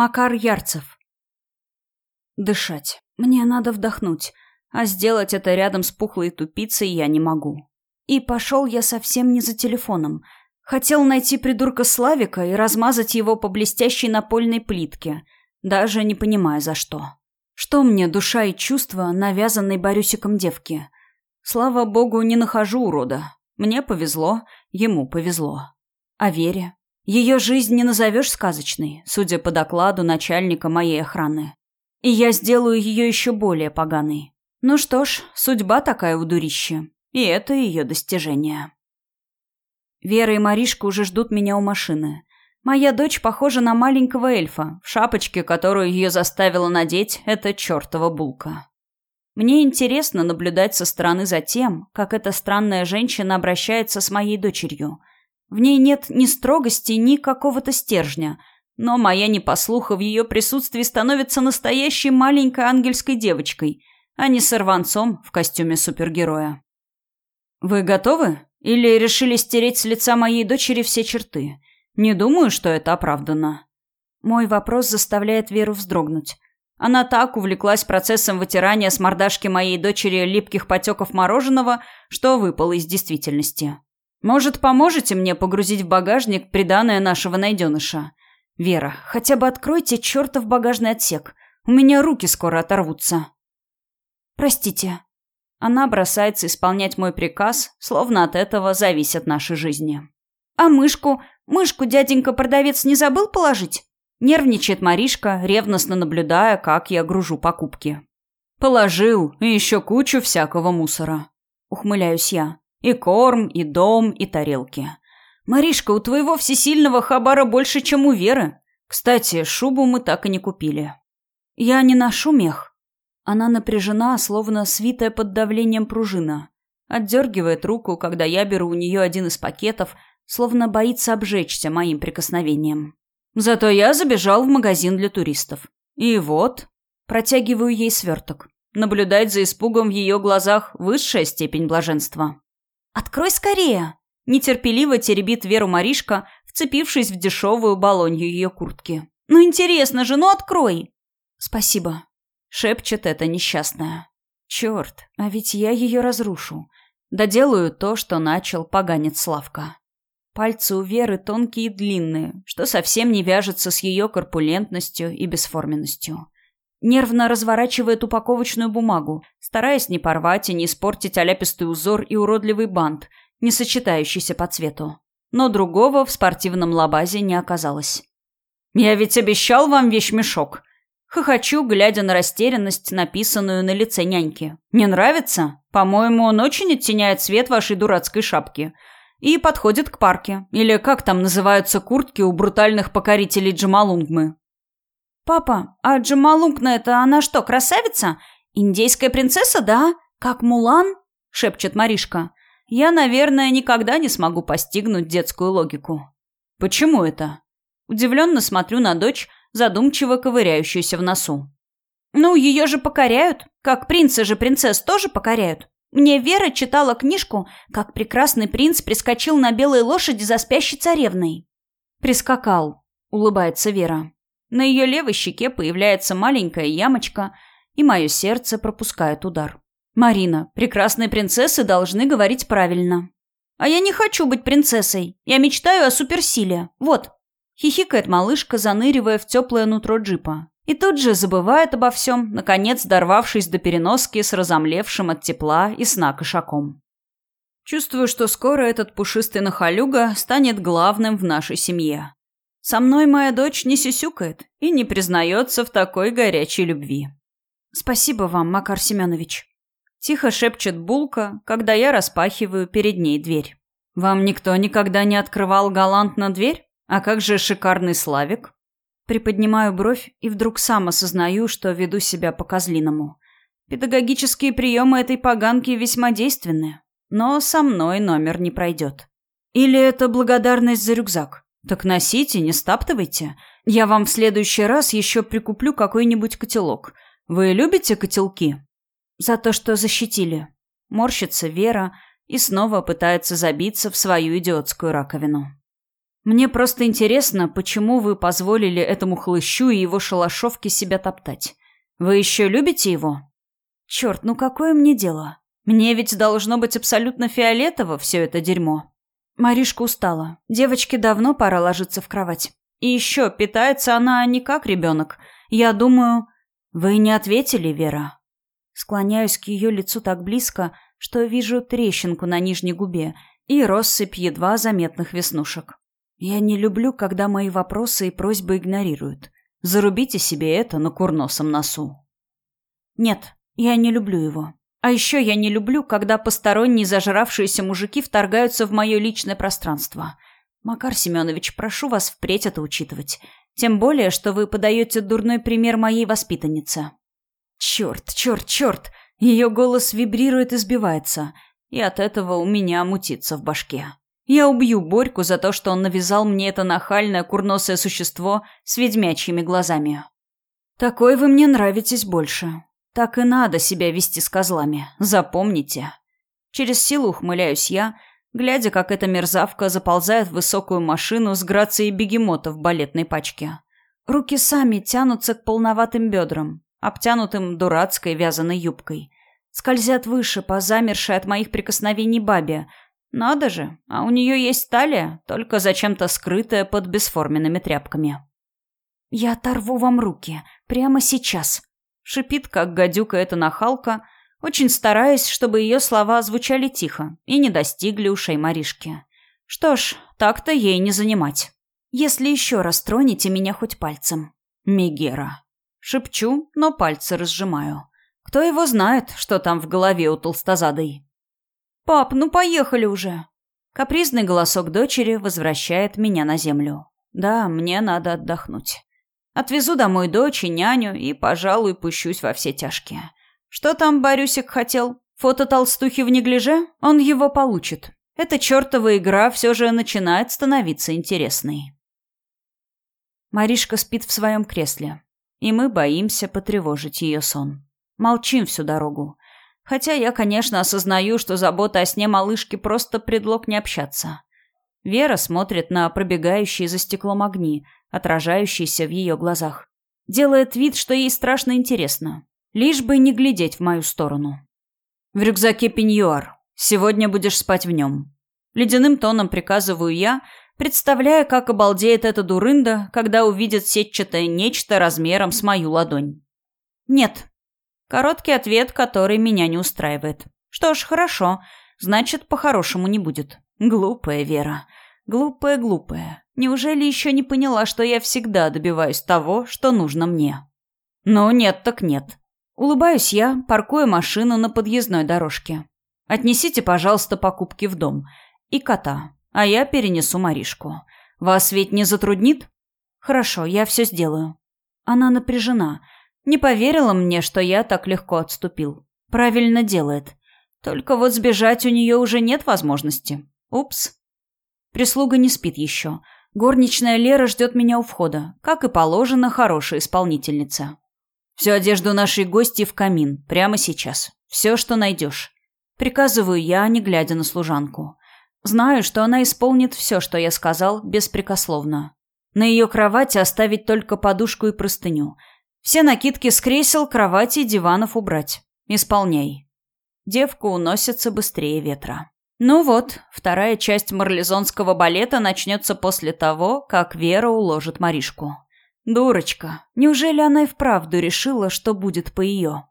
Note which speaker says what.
Speaker 1: Макар Ярцев. Дышать. Мне надо вдохнуть. А сделать это рядом с пухлой тупицей я не могу. И пошел я совсем не за телефоном. Хотел найти придурка Славика и размазать его по блестящей напольной плитке, даже не понимая за что. Что мне душа и чувства, навязанной Борюсиком девки? Слава богу, не нахожу урода. Мне повезло, ему повезло. А Вере? Ее жизнь не назовешь сказочной, судя по докладу начальника моей охраны. И я сделаю ее еще более поганой. Ну что ж, судьба такая у дурища. И это ее достижение. Вера и Маришка уже ждут меня у машины. Моя дочь похожа на маленького эльфа. В шапочке, которую ее заставила надеть, это чертова булка. Мне интересно наблюдать со стороны за тем, как эта странная женщина обращается с моей дочерью – в ней нет ни строгости, ни какого-то стержня, но моя непослуха в ее присутствии становится настоящей маленькой ангельской девочкой, а не сорванцом в костюме супергероя. «Вы готовы? Или решили стереть с лица моей дочери все черты? Не думаю, что это оправдано». Мой вопрос заставляет Веру вздрогнуть. Она так увлеклась процессом вытирания с мордашки моей дочери липких потеков мороженого, что выпала из действительности. Может, поможете мне погрузить в багажник приданное нашего найденыша? Вера, хотя бы откройте чертов багажный отсек. У меня руки скоро оторвутся. Простите. Она бросается исполнять мой приказ, словно от этого зависят наши жизни. А мышку? Мышку дяденька-продавец не забыл положить? Нервничает Маришка, ревностно наблюдая, как я гружу покупки. Положил, и еще кучу всякого мусора. Ухмыляюсь я. И корм, и дом, и тарелки. Маришка, у твоего всесильного хабара больше, чем у Веры. Кстати, шубу мы так и не купили. Я не ношу мех. Она напряжена, словно свитая под давлением пружина. Отдергивает руку, когда я беру у нее один из пакетов, словно боится обжечься моим прикосновением. Зато я забежал в магазин для туристов. И вот, протягиваю ей сверток. Наблюдать за испугом в ее глазах – высшая степень блаженства. «Открой скорее!» Нетерпеливо теребит Веру Маришка, вцепившись в дешевую балонью ее куртки. «Ну интересно же, ну открой!» «Спасибо», — шепчет эта несчастная. «Черт, а ведь я ее разрушу. Доделаю то, что начал поганец Славка». Пальцы у Веры тонкие и длинные, что совсем не вяжется с ее корпулентностью и бесформенностью. Нервно разворачивает упаковочную бумагу, стараясь не порвать и не испортить оляпистый узор и уродливый бант, не сочетающийся по цвету. Но другого в спортивном лабазе не оказалось. «Я ведь обещал вам вещмешок!» Хохочу, глядя на растерянность, написанную на лице няньки. «Не нравится? По-моему, он очень оттеняет цвет вашей дурацкой шапки. И подходит к парке. Или как там называются куртки у брутальных покорителей Джамалунгмы. «Папа, а Джамалунгна это она что, красавица? Индейская принцесса, да? Как Мулан?» — шепчет Маришка. «Я, наверное, никогда не смогу постигнуть детскую логику». «Почему это?» Удивленно смотрю на дочь, задумчиво ковыряющуюся в носу. «Ну, ее же покоряют. Как принца же принцесс тоже покоряют. Мне Вера читала книжку, как прекрасный принц прискочил на белой лошади за спящей царевной». «Прискакал», — улыбается Вера. На ее левой щеке появляется маленькая ямочка, и мое сердце пропускает удар. «Марина, прекрасные принцессы должны говорить правильно». «А я не хочу быть принцессой. Я мечтаю о суперсиле. Вот». Хихикает малышка, заныривая в теплое нутро джипа. И тут же забывает обо всем, наконец дорвавшись до переноски с разомлевшим от тепла и сна кошаком. Чувствую, что скоро этот пушистый нахалюга станет главным в нашей семье. Со мной моя дочь не сюсюкает и не признается в такой горячей любви. Спасибо вам, Макар Семенович. Тихо шепчет Булка, когда я распахиваю перед ней дверь. Вам никто никогда не открывал галантно дверь? А как же шикарный Славик? Приподнимаю бровь и вдруг сам осознаю, что веду себя по-козлиному. Педагогические приемы этой поганки весьма действенны, но со мной номер не пройдет. Или это благодарность за рюкзак? «Так носите, не стаптывайте. Я вам в следующий раз еще прикуплю какой-нибудь котелок. Вы любите котелки?» «За то, что защитили». Морщится Вера и снова пытается забиться в свою идиотскую раковину. Мне просто интересно, почему вы позволили этому хлыщу и его шалашовке себя топтать. Вы еще любите его? Черт, ну какое мне дело? Мне ведь должно быть абсолютно фиолетово все это дерьмо. Маришка устала. Девочке давно пора ложиться в кровать. И еще, питается она не как ребенок. Я думаю... Вы не ответили, Вера? Склоняюсь к ее лицу так близко, что вижу трещинку на нижней губе и россыпь едва заметных веснушек. Я не люблю, когда мои вопросы и просьбы игнорируют. Зарубите себе это на курносом носу. Нет, я не люблю его. А еще я не люблю, когда посторонние зажравшиеся мужики вторгаются в мое личное пространство. Макар Семенович, прошу вас впредь это учитывать. Тем более, что вы подаете дурной пример моей воспитаннице. Черт, черт, черт! Ее голос вибрирует и сбивается, и от этого у меня мутится в башке. Я убью Борьку за то, что он навязал мне это нахальное курносое существо с ведьмячьими глазами. Такой вы мне нравитесь больше. Так и надо себя вести с козлами, запомните. Через силу ухмыляюсь я, глядя, как эта мерзавка заползает в высокую машину с грацией бегемота в балетной пачке. Руки сами тянутся к полноватым бедрам, обтянутым дурацкой вязаной юбкой. Скользят выше по замершей от моих прикосновений бабе. Надо же, а у нее есть талия, только зачем-то скрытая под бесформенными тряпками. «Я оторву вам руки. Прямо сейчас», — шипит, как гадюка эта нахалка, очень стараясь, чтобы ее слова звучали тихо и не достигли ушей Маришки. Что ж, так-то ей не занимать. Если еще раз тронете меня хоть пальцем. Мегера. Шепчу, но пальцы разжимаю. Кто его знает, что там в голове у толстозадой. «Пап, ну поехали уже!» Капризный голосок дочери возвращает меня на землю. Да, мне надо отдохнуть. Отвезу домой дочь и няню и, пожалуй, пущусь во все тяжкие. Что там Борюсик хотел? Фото толстухи в неглиже? Он его получит. Эта чертова игра все же начинает становиться интересной. Маришка спит в своем кресле, и мы боимся потревожить ее сон. Молчим всю дорогу. Хотя я, конечно, осознаю, что забота о сне малышки просто предлог не общаться. Вера смотрит на пробегающие за стеклом огни, отражающиеся в ее глазах. Делает вид, что ей страшно интересно. Лишь бы не глядеть в мою сторону. В рюкзаке пеньюар. Сегодня будешь спать в нем. Ледяным тоном приказываю я, представляя, как обалдеет эта дурында, когда увидит сетчатое нечто размером с мою ладонь. «Нет». Короткий ответ, который меня не устраивает. «Что ж, хорошо. Значит, по-хорошему не будет. Глупая Вера. Глупая-глупая. Неужели еще не поняла, что я всегда добиваюсь того, что нужно мне?» «Ну, нет так нет». Улыбаюсь я, паркуя машину на подъездной дорожке. «Отнесите, пожалуйста, покупки в дом. И кота а я перенесу Маришку. Вас ведь не затруднит? Хорошо, я все сделаю. Она напряжена. Не поверила мне, что я так легко отступил. Правильно делает. Только вот сбежать у нее уже нет возможности. Упс. Прислуга не спит еще. Горничная Лера ждет меня у входа, как и положено хорошая исполнительница. Всю одежду нашей гости в камин, прямо сейчас. Все, что найдешь. Приказываю я, не глядя на служанку. Знаю, что она исполнит все, что я сказал, беспрекословно. На ее кровати оставить только подушку и простыню. Все накидки с кресел, кровати и диванов убрать. Исполняй. Девка уносится быстрее ветра. Ну вот, вторая часть марлезонского балета начнется после того, как Вера уложит Маришку. Дурочка. Неужели она и вправду решила, что будет по ее?